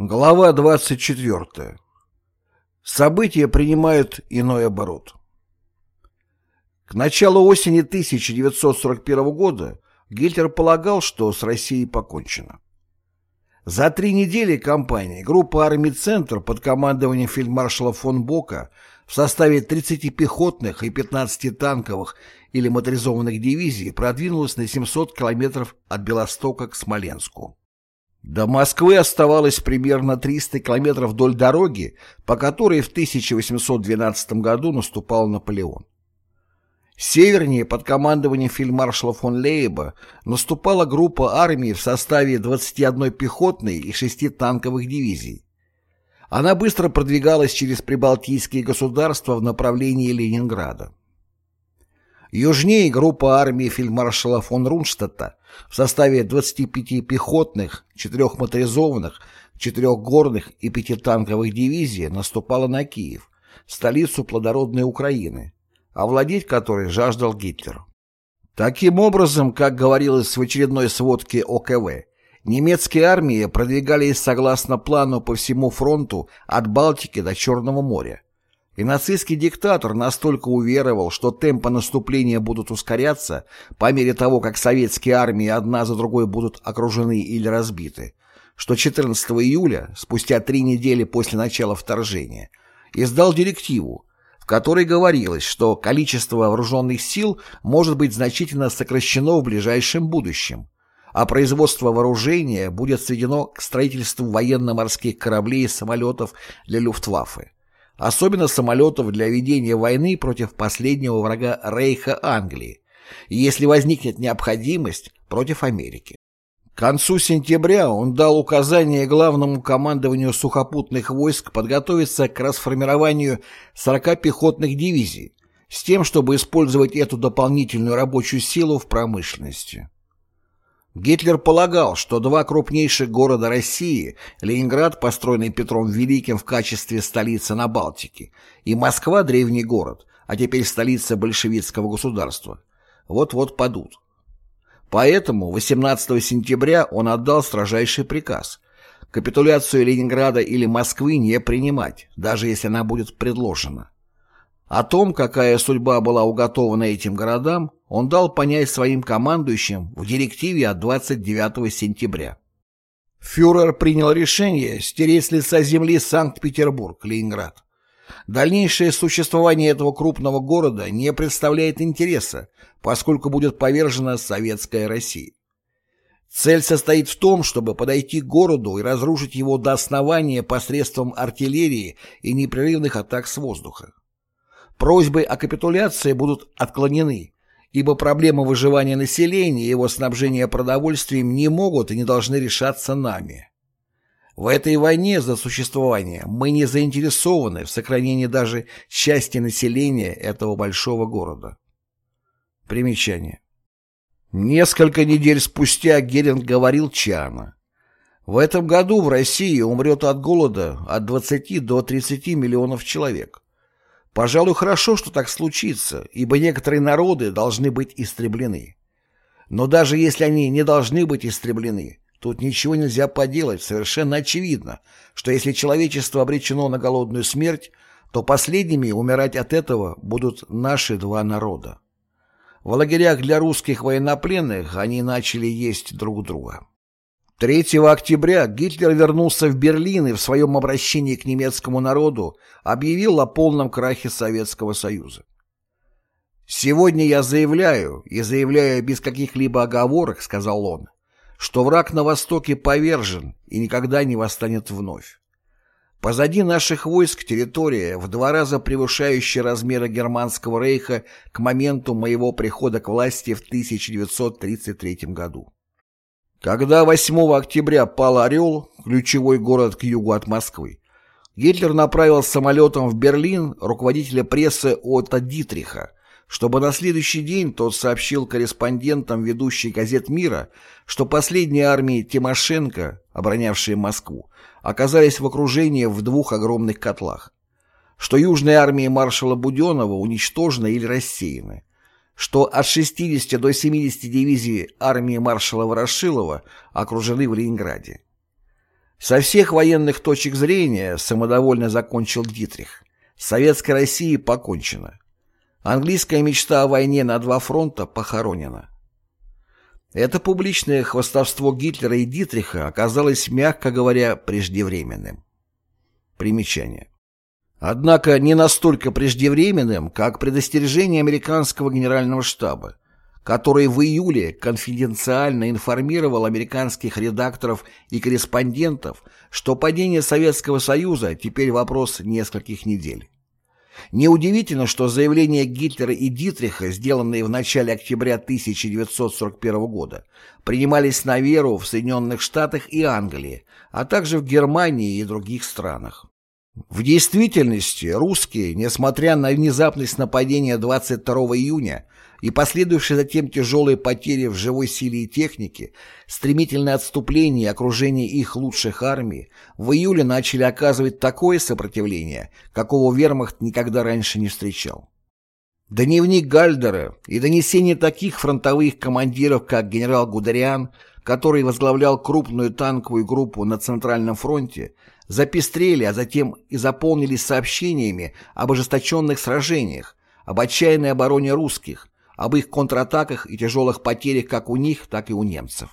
Глава 24. События принимают иной оборот. К началу осени 1941 года Гитлер полагал, что с Россией покончено. За три недели кампании группа армий «Центр» под командованием фельдмаршала фон Бока в составе 30 пехотных и 15 танковых или моторизованных дивизий продвинулась на 700 километров от Белостока к Смоленску. До Москвы оставалось примерно 300 километров вдоль дороги, по которой в 1812 году наступал Наполеон. Севернее под командованием фельдмаршала фон Лейба наступала группа армий в составе 21 пехотной и 6 танковых дивизий. Она быстро продвигалась через прибалтийские государства в направлении Ленинграда. Южнее группа армии фельдмаршала фон Рунштадта в составе 25 пехотных, 4 моторизованных, 4 горных и 5 танковых дивизий наступала на Киев, столицу плодородной Украины, овладеть которой жаждал Гитлер. Таким образом, как говорилось в очередной сводке ОКВ, немецкие армии продвигались согласно плану по всему фронту от Балтики до Черного моря, и нацистский диктатор настолько уверовал, что темпы наступления будут ускоряться по мере того, как советские армии одна за другой будут окружены или разбиты, что 14 июля, спустя три недели после начала вторжения, издал директиву, в которой говорилось, что количество вооруженных сил может быть значительно сокращено в ближайшем будущем, а производство вооружения будет сведено к строительству военно-морских кораблей и самолетов для Люфтваффе особенно самолетов для ведения войны против последнего врага Рейха Англии, если возникнет необходимость против Америки. К концу сентября он дал указание главному командованию сухопутных войск подготовиться к расформированию 40 пехотных дивизий с тем, чтобы использовать эту дополнительную рабочую силу в промышленности. Гитлер полагал, что два крупнейших города России, Ленинград, построенный Петром Великим в качестве столицы на Балтике, и Москва, древний город, а теперь столица большевистского государства, вот-вот падут. Поэтому 18 сентября он отдал строжайший приказ – капитуляцию Ленинграда или Москвы не принимать, даже если она будет предложена. О том, какая судьба была уготована этим городам, он дал понять своим командующим в директиве от 29 сентября. Фюрер принял решение стереть с лица земли Санкт-Петербург, Ленинград. Дальнейшее существование этого крупного города не представляет интереса, поскольку будет повержена советская Россия. Цель состоит в том, чтобы подойти к городу и разрушить его до основания посредством артиллерии и непрерывных атак с воздуха. Просьбы о капитуляции будут отклонены, ибо проблемы выживания населения и его снабжения продовольствием не могут и не должны решаться нами. В этой войне за существование мы не заинтересованы в сохранении даже части населения этого большого города. Примечание. Несколько недель спустя Геринг говорил Чана. В этом году в России умрет от голода от 20 до 30 миллионов человек. Пожалуй, хорошо, что так случится, ибо некоторые народы должны быть истреблены. Но даже если они не должны быть истреблены, тут ничего нельзя поделать, совершенно очевидно, что если человечество обречено на голодную смерть, то последними умирать от этого будут наши два народа. В лагерях для русских военнопленных они начали есть друг друга. 3 октября Гитлер вернулся в Берлин и в своем обращении к немецкому народу объявил о полном крахе Советского Союза. «Сегодня я заявляю, и заявляю без каких-либо оговорок, — сказал он, — что враг на Востоке повержен и никогда не восстанет вновь. Позади наших войск территория, в два раза превышающая размеры Германского рейха к моменту моего прихода к власти в 1933 году. Когда 8 октября пал «Орел», ключевой город к югу от Москвы, Гитлер направил самолетом в Берлин руководителя прессы Отто Дитриха, чтобы на следующий день тот сообщил корреспондентам ведущей газет мира, что последние армии Тимошенко, оборонявшие Москву, оказались в окружении в двух огромных котлах, что южные армии маршала Буденова уничтожены или рассеяны, что от 60 до 70 дивизий армии маршала Ворошилова окружены в Ленинграде. Со всех военных точек зрения, самодовольно закончил Дитрих, советской России покончено. Английская мечта о войне на два фронта похоронена. Это публичное хвастовство Гитлера и Дитриха оказалось, мягко говоря, преждевременным. Примечание. Однако не настолько преждевременным, как предостережение американского генерального штаба, который в июле конфиденциально информировал американских редакторов и корреспондентов, что падение Советского Союза теперь вопрос нескольких недель. Неудивительно, что заявления Гитлера и Дитриха, сделанные в начале октября 1941 года, принимались на веру в Соединенных Штатах и Англии, а также в Германии и других странах. В действительности русские, несмотря на внезапность нападения 22 июня и последующие затем тяжелые потери в живой силе и технике, стремительное отступление и окружение их лучших армий, в июле начали оказывать такое сопротивление, какого вермахт никогда раньше не встречал. Дневник Гальдера и донесения таких фронтовых командиров, как генерал Гудериан, который возглавлял крупную танковую группу на Центральном фронте, запестрели, а затем и заполнились сообщениями об ожесточенных сражениях, об отчаянной обороне русских, об их контратаках и тяжелых потерях как у них, так и у немцев.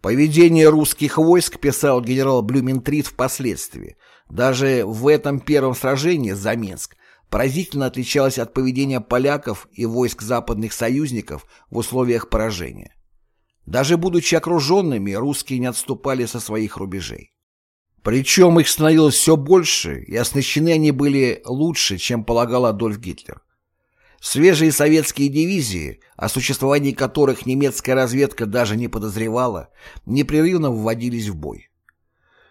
Поведение русских войск, писал генерал Блюментрит впоследствии, даже в этом первом сражении за Минск, поразительно отличалось от поведения поляков и войск западных союзников в условиях поражения. Даже будучи окруженными, русские не отступали со своих рубежей. Причем их становилось все больше, и оснащены они были лучше, чем полагал Адольф Гитлер. Свежие советские дивизии, о существовании которых немецкая разведка даже не подозревала, непрерывно вводились в бой.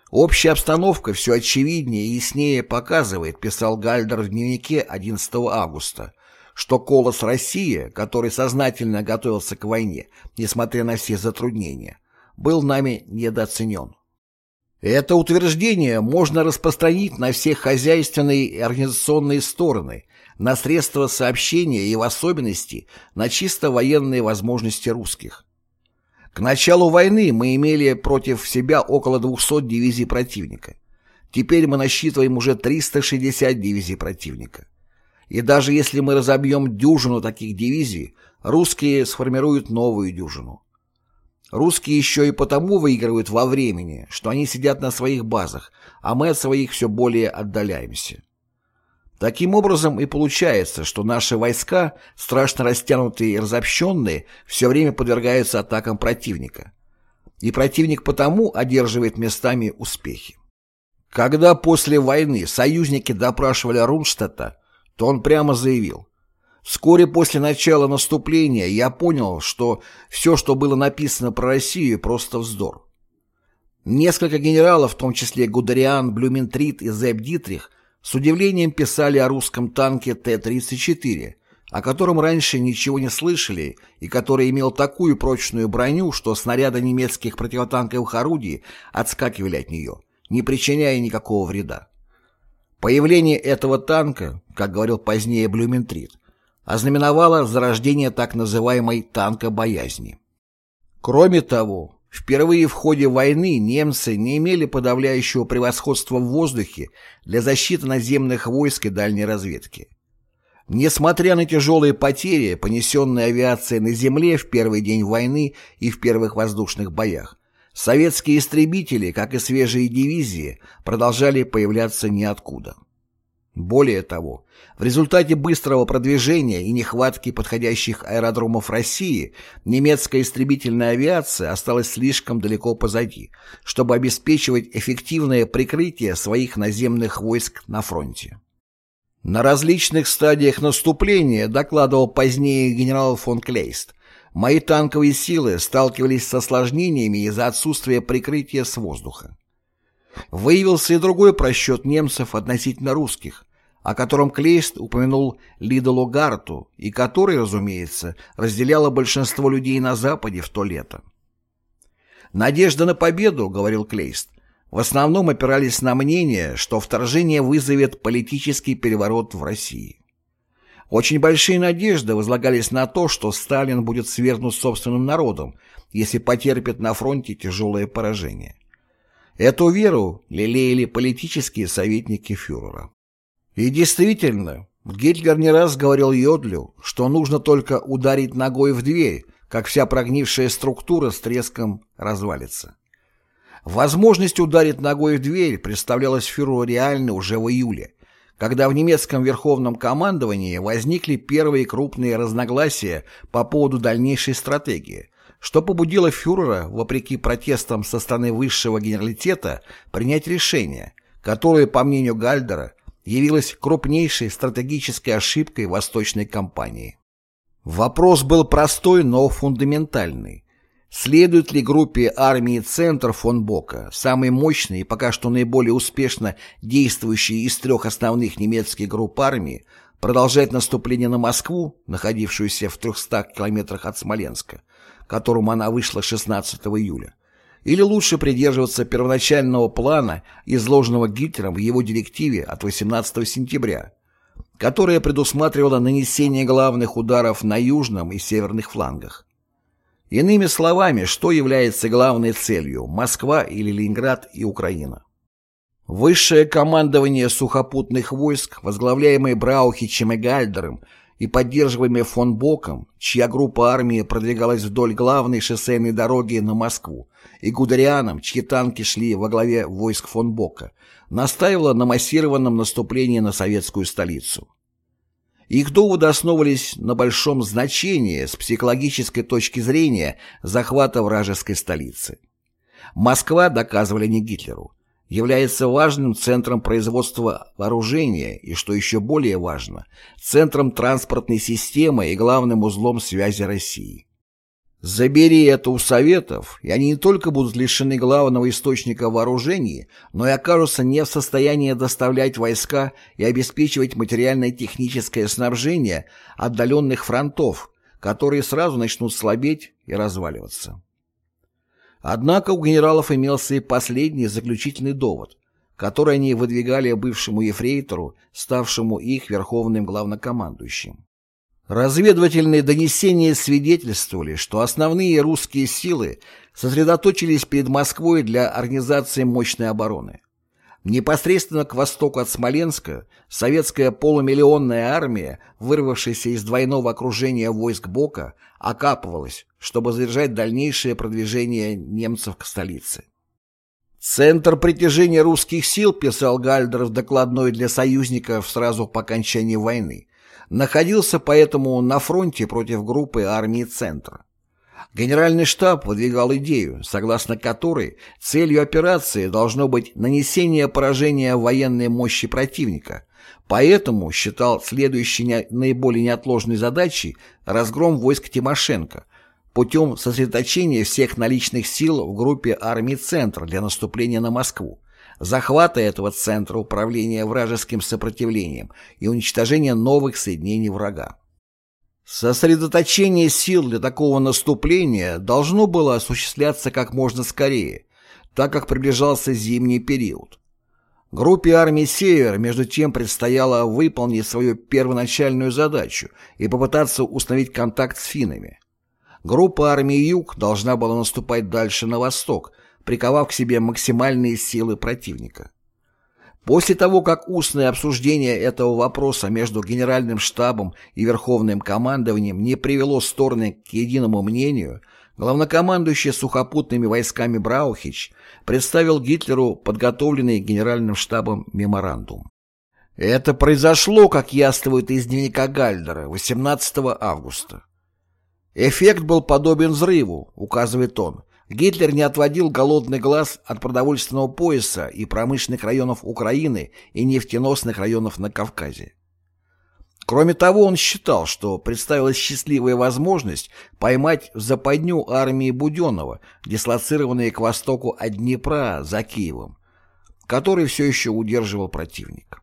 Общая обстановка все очевиднее и яснее показывает, писал Гальдер в дневнике 11 августа, что колос России, который сознательно готовился к войне, несмотря на все затруднения, был нами недооценен. Это утверждение можно распространить на все хозяйственные и организационные стороны, на средства сообщения и в особенности на чисто военные возможности русских. К началу войны мы имели против себя около 200 дивизий противника. Теперь мы насчитываем уже 360 дивизий противника. И даже если мы разобьем дюжину таких дивизий, русские сформируют новую дюжину. Русские еще и потому выигрывают во времени, что они сидят на своих базах, а мы от своих все более отдаляемся. Таким образом и получается, что наши войска, страшно растянутые и разобщенные, все время подвергаются атакам противника. И противник потому одерживает местами успехи. Когда после войны союзники допрашивали Рунштадта, то он прямо заявил Вскоре после начала наступления я понял, что все, что было написано про Россию, просто вздор. Несколько генералов, в том числе Гудериан, Блюментрит и Зеб Дитрих, с удивлением писали о русском танке Т-34, о котором раньше ничего не слышали и который имел такую прочную броню, что снаряды немецких противотанковых орудий отскакивали от нее, не причиняя никакого вреда. Появление этого танка, как говорил позднее Блюментрит, ознаменовало зарождение так называемой танкобоязни. Кроме того, впервые в ходе войны немцы не имели подавляющего превосходства в воздухе для защиты наземных войск и дальней разведки. Несмотря на тяжелые потери, понесенные авиацией на земле в первый день войны и в первых воздушных боях, советские истребители, как и свежие дивизии, продолжали появляться ниоткуда. Более того, в результате быстрого продвижения и нехватки подходящих аэродромов России немецкая истребительная авиация осталась слишком далеко позади, чтобы обеспечивать эффективное прикрытие своих наземных войск на фронте. На различных стадиях наступления, докладывал позднее генерал фон Клейст, мои танковые силы сталкивались с осложнениями из-за отсутствия прикрытия с воздуха. Выявился и другой просчет немцев относительно русских, о котором Клейст упомянул Лидолу Гарту и который, разумеется, разделяло большинство людей на Западе в то лето. «Надежда на победу», — говорил Клейст, в основном опирались на мнение, что вторжение вызовет политический переворот в России. Очень большие надежды возлагались на то, что Сталин будет свергнут собственным народом, если потерпит на фронте тяжелое поражение. Эту веру лелеяли политические советники фюрера. И действительно, Гитлер не раз говорил Йодлю, что нужно только ударить ногой в дверь, как вся прогнившая структура с треском развалится. Возможность ударить ногой в дверь представлялась фюреру реально уже в июле, когда в немецком верховном командовании возникли первые крупные разногласия по поводу дальнейшей стратегии, что побудило фюрера, вопреки протестам со стороны высшего генералитета, принять решение, которое, по мнению Гальдера, явилось крупнейшей стратегической ошибкой восточной кампании. Вопрос был простой, но фундаментальный. Следует ли группе армии «Центр» фон Бока, самой мощной и пока что наиболее успешно действующей из трех основных немецких групп армии, продолжать наступление на Москву, находившуюся в 300 километрах от Смоленска, которому она вышла 16 июля, или лучше придерживаться первоначального плана, изложенного Гитлером в его директиве от 18 сентября, которая предусматривала нанесение главных ударов на южном и северных флангах. Иными словами, что является главной целью – Москва или Ленинград и Украина? Высшее командование сухопутных войск, возглавляемое Браухичем и Гальдером и поддерживаемое фон Боком, чья группа армии продвигалась вдоль главной шоссейной дороги на Москву, и Гудерианом, чьи танки шли во главе войск фон Бока, настаивало на массированном наступлении на советскую столицу. Их доводы основывались на большом значении с психологической точки зрения захвата вражеской столицы. Москва, доказывали не Гитлеру, является важным центром производства вооружения и, что еще более важно, центром транспортной системы и главным узлом связи России. Забери это у Советов, и они не только будут лишены главного источника вооружений, но и окажутся не в состоянии доставлять войска и обеспечивать материальное техническое снабжение отдаленных фронтов, которые сразу начнут слабеть и разваливаться. Однако у генералов имелся и последний заключительный довод, который они выдвигали бывшему ефрейтору, ставшему их верховным главнокомандующим. Разведывательные донесения свидетельствовали, что основные русские силы сосредоточились перед Москвой для организации мощной обороны. Непосредственно к востоку от Смоленска советская полумиллионная армия, вырвавшаяся из двойного окружения войск Бока, окапывалась, чтобы задержать дальнейшее продвижение немцев к столице. Центр притяжения русских сил, писал Гальдер в докладной для союзников сразу по окончании войны, находился поэтому на фронте против группы армии «Центр». Генеральный штаб выдвигал идею, согласно которой целью операции должно быть нанесение поражения военной мощи противника, поэтому считал следующей наиболее неотложной задачей разгром войск Тимошенко путем сосредоточения всех наличных сил в группе армий «Центр» для наступления на Москву захвата этого центра управления вражеским сопротивлением и уничтожения новых соединений врага. Сосредоточение сил для такого наступления должно было осуществляться как можно скорее, так как приближался зимний период. Группе армии «Север» между тем предстояло выполнить свою первоначальную задачу и попытаться установить контакт с финнами. Группа армии «Юг» должна была наступать дальше на восток, приковав к себе максимальные силы противника. После того, как устное обсуждение этого вопроса между Генеральным штабом и Верховным командованием не привело стороны к единому мнению, главнокомандующий сухопутными войсками Браухич представил Гитлеру подготовленный Генеральным штабом меморандум. Это произошло, как яствует из дневника Гальдера, 18 августа. Эффект был подобен взрыву, указывает он, Гитлер не отводил голодный глаз от продовольственного пояса и промышленных районов Украины и нефтеносных районов на Кавказе. Кроме того, он считал, что представилась счастливая возможность поймать в западню армии Буденного, дислоцированные к востоку от Днепра за Киевом, который все еще удерживал противник.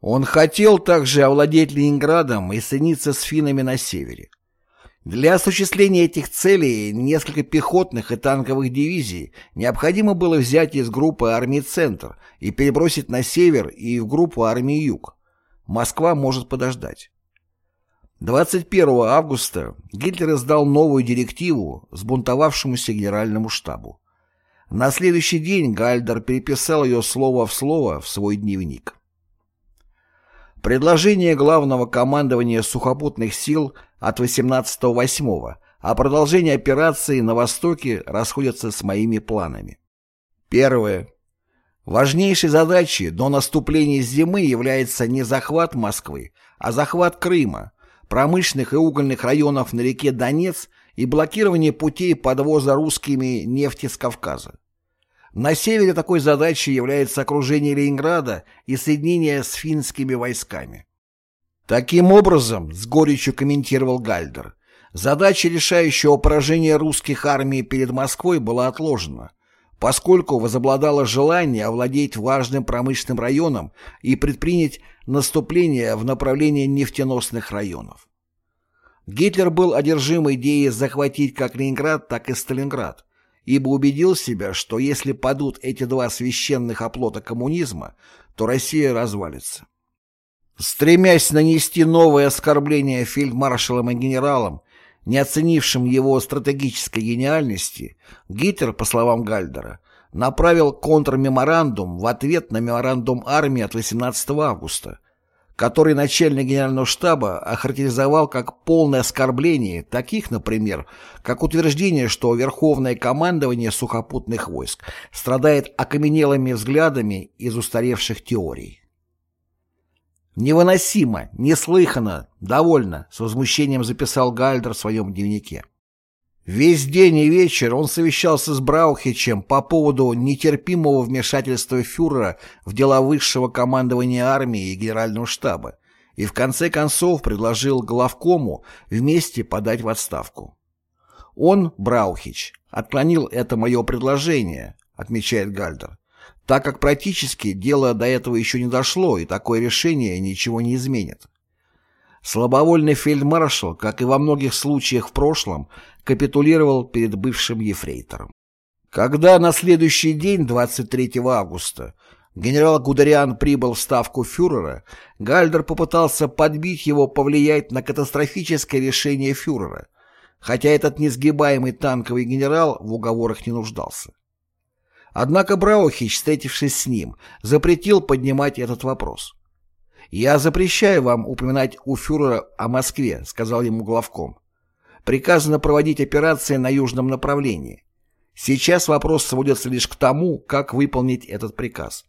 Он хотел также овладеть Ленинградом и соединиться с финнами на севере. Для осуществления этих целей несколько пехотных и танковых дивизий необходимо было взять из группы армии «Центр» и перебросить на север и в группу армии «Юг». Москва может подождать. 21 августа Гитлер издал новую директиву сбунтовавшемуся генеральному штабу. На следующий день Гальдер переписал ее слово в слово в свой дневник. Предложение главного командования сухопутных сил от 18.08 о продолжении операции на Востоке расходятся с моими планами. Первое. Важнейшей задачей до наступления зимы является не захват Москвы, а захват Крыма, промышленных и угольных районов на реке Донец и блокирование путей подвоза русскими нефти с Кавказа. На севере такой задачей является окружение Ленинграда и соединение с финскими войсками. Таким образом, с горечью комментировал Гальдер, задача решающего поражения русских армий перед Москвой была отложена, поскольку возобладало желание овладеть важным промышленным районом и предпринять наступление в направлении нефтеносных районов. Гитлер был одержим идеей захватить как Ленинград, так и Сталинград, ибо убедил себя, что если падут эти два священных оплота коммунизма, то Россия развалится. Стремясь нанести новое оскорбление фельдмаршалам и генералам, не оценившим его стратегической гениальности, Гитлер, по словам Гальдера, направил контрмеморандум в ответ на меморандум армии от 18 августа, который начальник генерального штаба охарактеризовал как полное оскорбление таких, например, как утверждение, что Верховное командование сухопутных войск страдает окаменелыми взглядами из устаревших теорий. «Невыносимо, неслыханно, довольно», — с возмущением записал Гальдер в своем дневнике. Весь день и вечер он совещался с Браухичем по поводу нетерпимого вмешательства фюрера в дела высшего командования армии и генерального штаба и в конце концов предложил главкому вместе подать в отставку. Он, Браухич, отклонил это мое предложение, отмечает Гальдер, так как практически дело до этого еще не дошло и такое решение ничего не изменит. Слабовольный фельдмаршал, как и во многих случаях в прошлом, капитулировал перед бывшим ефрейтором. Когда на следующий день, 23 августа, генерал Гудериан прибыл в ставку фюрера, Гальдер попытался подбить его повлиять на катастрофическое решение фюрера, хотя этот несгибаемый танковый генерал в уговорах не нуждался. Однако Браухич, встретившись с ним, запретил поднимать этот вопрос. «Я запрещаю вам упоминать у фюрера о Москве», — сказал ему главком. «Приказано проводить операции на южном направлении. Сейчас вопрос сводится лишь к тому, как выполнить этот приказ.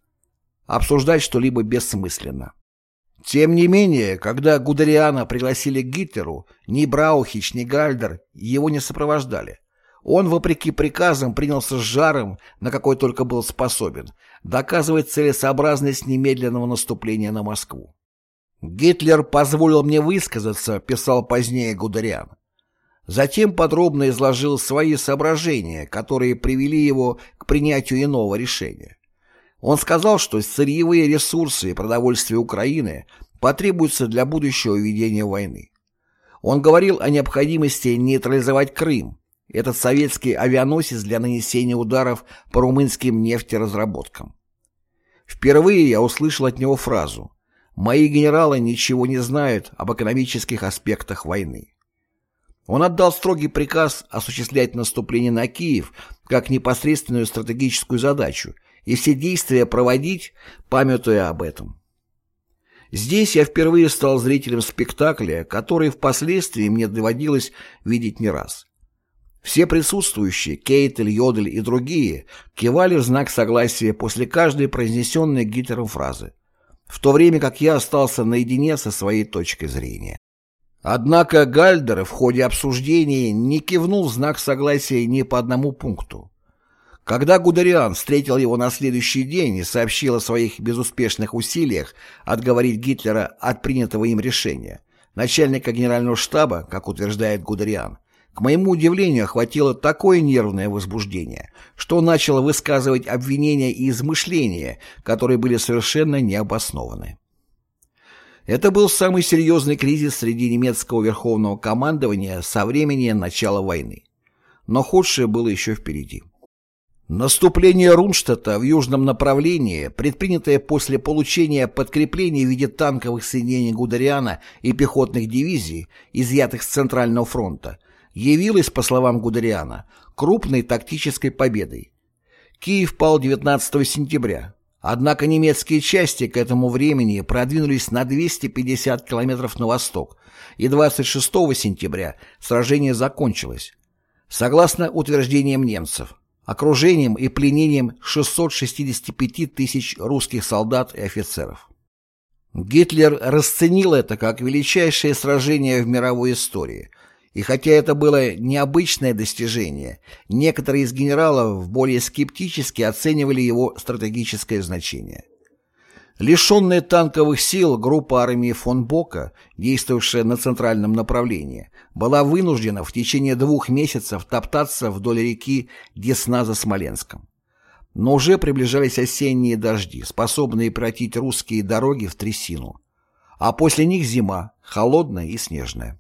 Обсуждать что-либо бессмысленно». Тем не менее, когда Гудериана пригласили к Гитлеру, ни Браухич, ни Гальдер его не сопровождали. Он, вопреки приказам, принялся с жаром, на какой только был способен, доказывать целесообразность немедленного наступления на Москву. «Гитлер позволил мне высказаться», — писал позднее Гудериан. Затем подробно изложил свои соображения, которые привели его к принятию иного решения. Он сказал, что сырьевые ресурсы и продовольствие Украины потребуются для будущего ведения войны. Он говорил о необходимости нейтрализовать Крым, этот советский авианосец для нанесения ударов по румынским нефтеразработкам. Впервые я услышал от него фразу «Мои генералы ничего не знают об экономических аспектах войны». Он отдал строгий приказ осуществлять наступление на Киев как непосредственную стратегическую задачу и все действия проводить, памятуя об этом. Здесь я впервые стал зрителем спектакля, который впоследствии мне доводилось видеть не раз. Все присутствующие, Кейтель, Йодель и другие, кивали в знак согласия после каждой произнесенной Гитлером фразы, в то время как я остался наедине со своей точкой зрения. Однако Гальдер в ходе обсуждения не кивнул в знак согласия ни по одному пункту. Когда Гудериан встретил его на следующий день и сообщил о своих безуспешных усилиях отговорить Гитлера от принятого им решения, начальника генерального штаба, как утверждает Гудериан, к моему удивлению, охватило такое нервное возбуждение, что он начал высказывать обвинения и измышления, которые были совершенно необоснованы. Это был самый серьезный кризис среди немецкого верховного командования со времени начала войны. Но худшее было еще впереди. Наступление Рунштадта в южном направлении, предпринятое после получения подкреплений в виде танковых соединений Гудериана и пехотных дивизий, изъятых с Центрального фронта, явилась, по словам Гудериана, крупной тактической победой. Киев пал 19 сентября, однако немецкие части к этому времени продвинулись на 250 километров на восток, и 26 сентября сражение закончилось. Согласно утверждениям немцев, окружением и пленением 665 тысяч русских солдат и офицеров. Гитлер расценил это как величайшее сражение в мировой истории, и хотя это было необычное достижение, некоторые из генералов более скептически оценивали его стратегическое значение. Лишенная танковых сил группа армии фон Бока, действовавшая на центральном направлении, была вынуждена в течение двух месяцев топтаться вдоль реки Десна за Смоленском. Но уже приближались осенние дожди, способные превратить русские дороги в трясину. А после них зима, холодная и снежная.